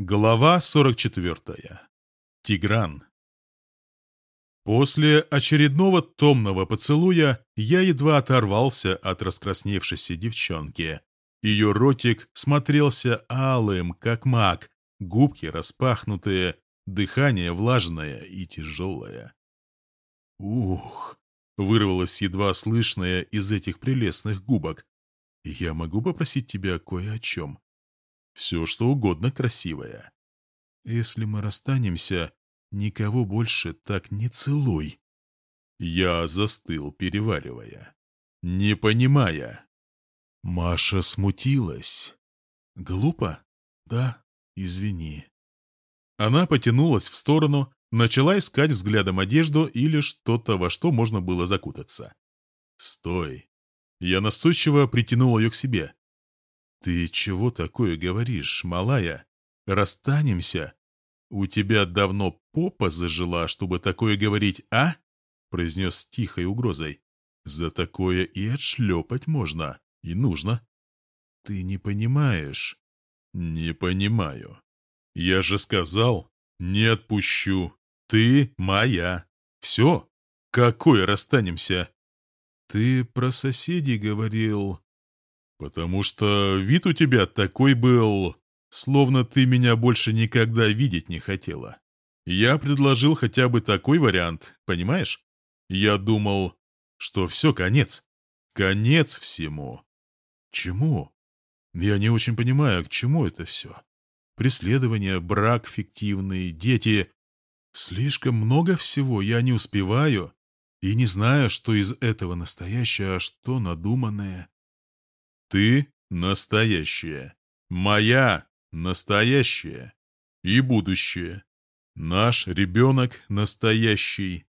Глава 44. Тигран. После очередного томного поцелуя я едва оторвался от раскрасневшейся девчонки. Ее ротик смотрелся алым, как мак, губки распахнутые, дыхание влажное и тяжелое. «Ух!» — вырвалось едва слышное из этих прелестных губок. «Я могу попросить тебя кое о чем?» Все что угодно красивое. Если мы расстанемся, никого больше так не целуй. Я застыл, переваривая, не понимая. Маша смутилась. Глупо? Да, извини. Она потянулась в сторону, начала искать взглядом одежду или что-то, во что можно было закутаться. «Стой!» Я настойчиво притянул ее к себе. «Ты чего такое говоришь, малая? Расстанемся? У тебя давно попа зажила, чтобы такое говорить, а?» произнес с тихой угрозой. «За такое и отшлепать можно, и нужно». «Ты не понимаешь». «Не понимаю. Я же сказал, не отпущу. Ты моя. Все. Какое расстанемся?» «Ты про соседей говорил...» «Потому что вид у тебя такой был, словно ты меня больше никогда видеть не хотела. Я предложил хотя бы такой вариант, понимаешь? Я думал, что все, конец. Конец всему». «Чему?» «Я не очень понимаю, к чему это все. Преследование, брак фиктивный, дети. Слишком много всего, я не успеваю и не знаю, что из этого настоящее, а что надуманное». Ты настоящая. Моя настоящая. И будущее. Наш ребенок настоящий.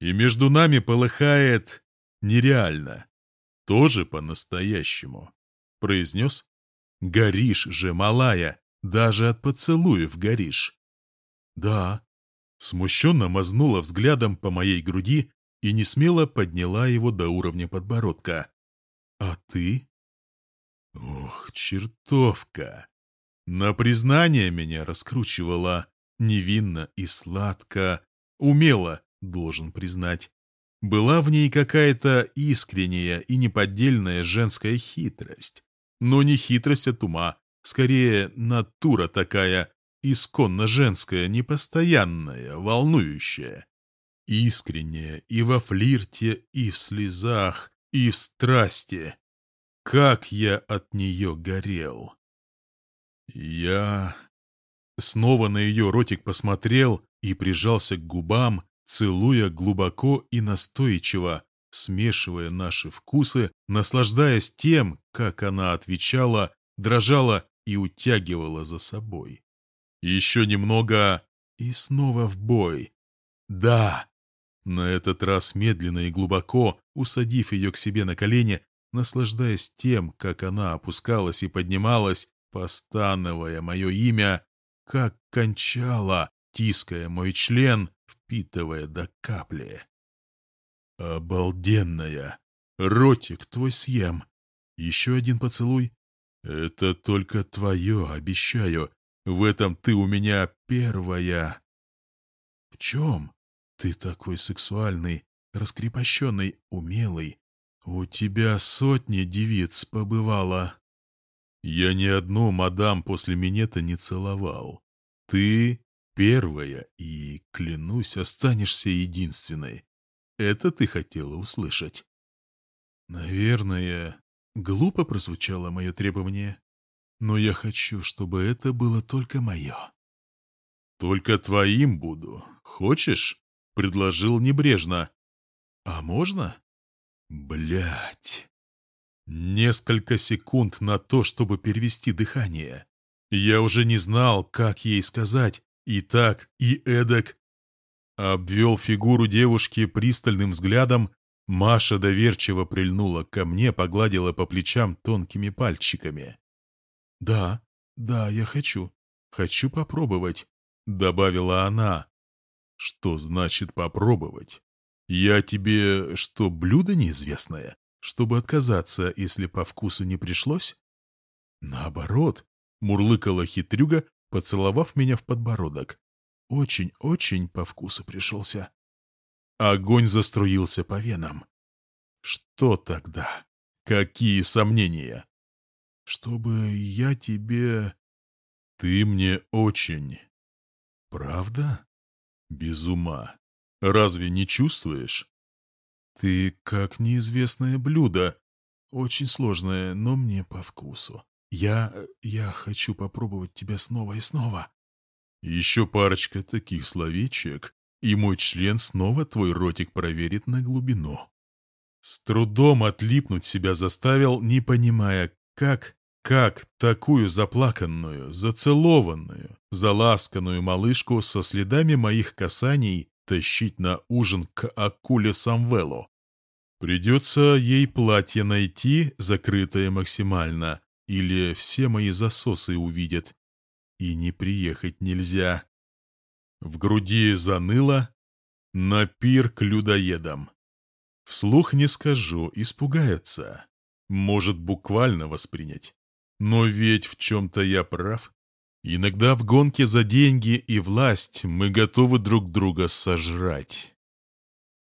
И между нами полыхает нереально. Тоже по-настоящему. Произнес. Горишь же, малая. Даже от поцелуев горишь. Да. Смущенно мазнула взглядом по моей груди и несмело подняла его до уровня подбородка. А ты? Ох, чертовка! На признание меня раскручивала невинно и сладко, умело, должен признать. Была в ней какая-то искренняя и неподдельная женская хитрость. Но не хитрость от ума, скорее натура такая, исконно женская, непостоянная, волнующая. Искренняя и во флирте, и в слезах, и в страсти. Как я от нее горел! Я снова на ее ротик посмотрел и прижался к губам, целуя глубоко и настойчиво, смешивая наши вкусы, наслаждаясь тем, как она отвечала, дрожала и утягивала за собой. Еще немного и снова в бой. Да! На этот раз медленно и глубоко, усадив ее к себе на колени, наслаждаясь тем, как она опускалась и поднималась, постановая мое имя, как кончала, тиская мой член, впитывая до капли. «Обалденная! Ротик твой съем! Еще один поцелуй? Это только твое, обещаю. В этом ты у меня первая!» «В чем? Ты такой сексуальный, раскрепощенный, умелый, «У тебя сотни девиц побывало». «Я ни одну мадам после минета не целовал. Ты первая и, клянусь, останешься единственной. Это ты хотела услышать?» «Наверное, глупо прозвучало мое требование, но я хочу, чтобы это было только мое». «Только твоим буду. Хочешь?» — предложил небрежно. «А можно?» Блять. Несколько секунд на то, чтобы перевести дыхание. Я уже не знал, как ей сказать, и так, и эдак. Обвел фигуру девушки пристальным взглядом, Маша доверчиво прильнула ко мне, погладила по плечам тонкими пальчиками. «Да, да, я хочу. Хочу попробовать», — добавила она. «Что значит попробовать?» «Я тебе что, блюдо неизвестное? Чтобы отказаться, если по вкусу не пришлось?» «Наоборот», — мурлыкала хитрюга, поцеловав меня в подбородок. Очень-очень по вкусу пришелся. Огонь заструился по венам. Что тогда? Какие сомнения? Чтобы я тебе... Ты мне очень... Правда? Без ума. Разве не чувствуешь? Ты как неизвестное блюдо. Очень сложное, но мне по вкусу. Я... я хочу попробовать тебя снова и снова. Еще парочка таких словечек, и мой член снова твой ротик проверит на глубину. С трудом отлипнуть себя заставил, не понимая, как, как такую заплаканную, зацелованную, заласканную малышку со следами моих касаний тащить на ужин к акуле Самвелу. Придется ей платье найти, закрытое максимально, или все мои засосы увидят. И не приехать нельзя. В груди заныло на пир к людоедам. Вслух не скажу, испугается. Может буквально воспринять. Но ведь в чем-то я прав. Иногда в гонке за деньги и власть мы готовы друг друга сожрать.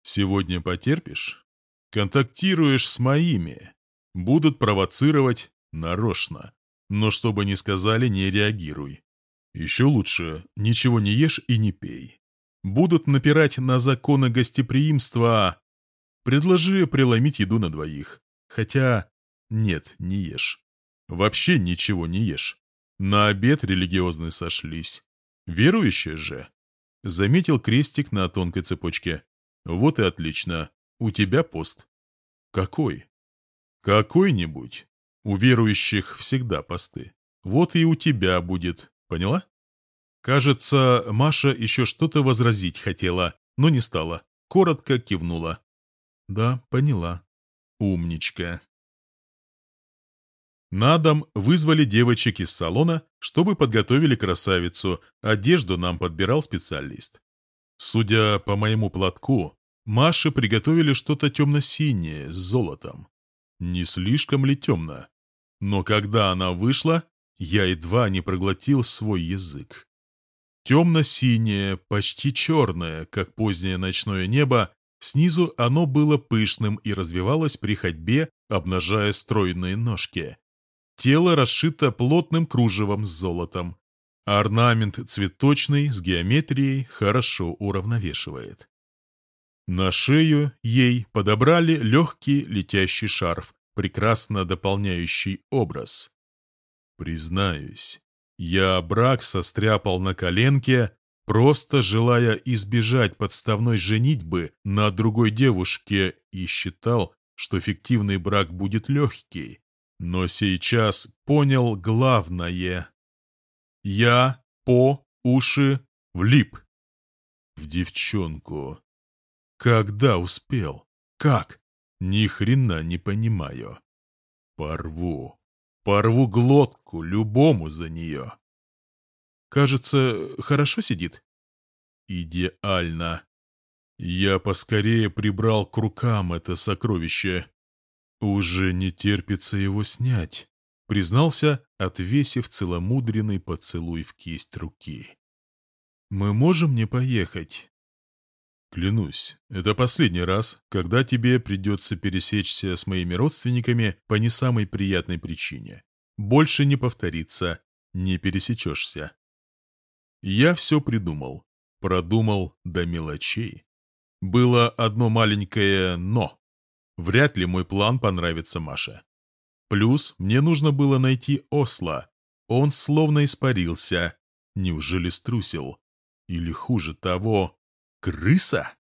Сегодня потерпишь? Контактируешь с моими. Будут провоцировать нарочно. Но чтобы не сказали, не реагируй. Еще лучше, ничего не ешь и не пей. Будут напирать на законы гостеприимства. Предложи преломить еду на двоих. Хотя, нет, не ешь. Вообще ничего не ешь. На обед религиозные сошлись. Верующие же. Заметил крестик на тонкой цепочке. Вот и отлично. У тебя пост. Какой? Какой-нибудь. У верующих всегда посты. Вот и у тебя будет. Поняла? Кажется, Маша еще что-то возразить хотела, но не стала. Коротко кивнула. Да, поняла. Умничка. На дом вызвали девочек из салона, чтобы подготовили красавицу, одежду нам подбирал специалист. Судя по моему платку, Маше приготовили что-то темно-синее с золотом. Не слишком ли темно? Но когда она вышла, я едва не проглотил свой язык. Темно-синее, почти черное, как позднее ночное небо, снизу оно было пышным и развивалось при ходьбе, обнажая стройные ножки. Тело расшито плотным кружевом с золотом. Орнамент цветочный, с геометрией, хорошо уравновешивает. На шею ей подобрали легкий летящий шарф, прекрасно дополняющий образ. Признаюсь, я брак состряпал на коленке, просто желая избежать подставной женитьбы на другой девушке и считал, что фиктивный брак будет легкий. Но сейчас понял главное. Я по уши влип. В девчонку. Когда успел? Как? Ни хрена не понимаю. Порву. Порву глотку любому за нее. Кажется, хорошо сидит? Идеально. Я поскорее прибрал к рукам это сокровище. «Уже не терпится его снять», — признался, отвесив целомудренный поцелуй в кисть руки. «Мы можем не поехать?» «Клянусь, это последний раз, когда тебе придется пересечься с моими родственниками по не самой приятной причине. Больше не повторится, не пересечешься». Я все придумал, продумал до мелочей. Было одно маленькое «но». Вряд ли мой план понравится Маше. Плюс мне нужно было найти осла. Он словно испарился. Неужели струсил? Или хуже того, крыса?